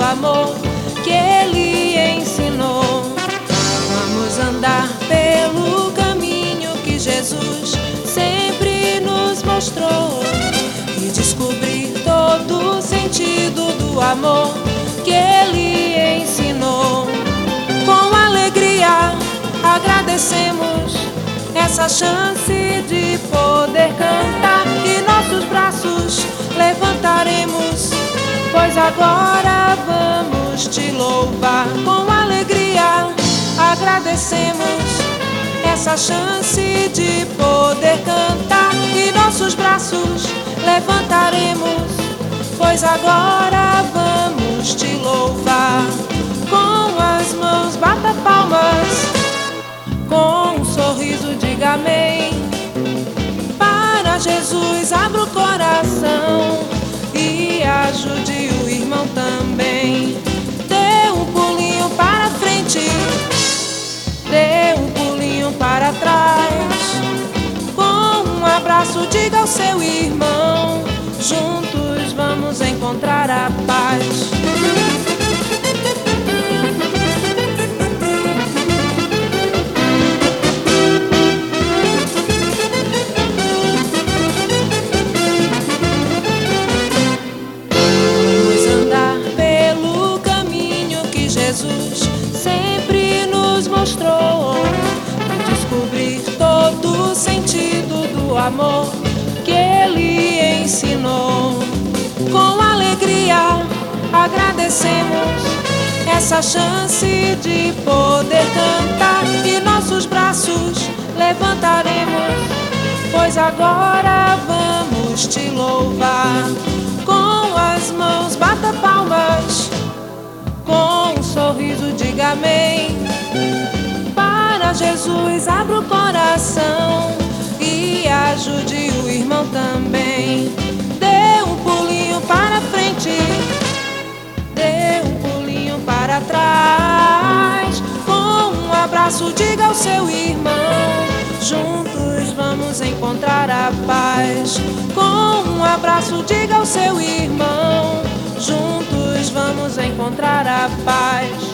amor que ele ensinou. Vamos andar pelo caminho que Jesus sempre nos mostrou e descobrir todo o sentido do amor que ele ensinou. Com alegria agradecemos essa chance de poder cantar e nossos braços levantaremos, pois agora Agradecemos essa chance de poder cantar e nossos braços levantaremos, pois agora vamos te louvar. Com as mãos bata palmas, com um sorriso diga amém. Para Jesus abra o coração e ajude o irmão também. Seu irmão, juntos vamos encontrar a paz. Vamos andar pelo caminho que Jesus sempre nos mostrou. Descobrir todo o sentido do amor ensinou. Com alegria agradecemos essa chance de poder cantar e nossos braços levantaremos, pois agora vamos te louvar. Com as mãos bata palmas, com um sorriso diga amém. Para Jesus abra o coração e ajude o irmão também. Abraço diga ao seu irmão, juntos vamos encontrar a paz. Com um abraço diga ao seu irmão, juntos vamos encontrar a paz.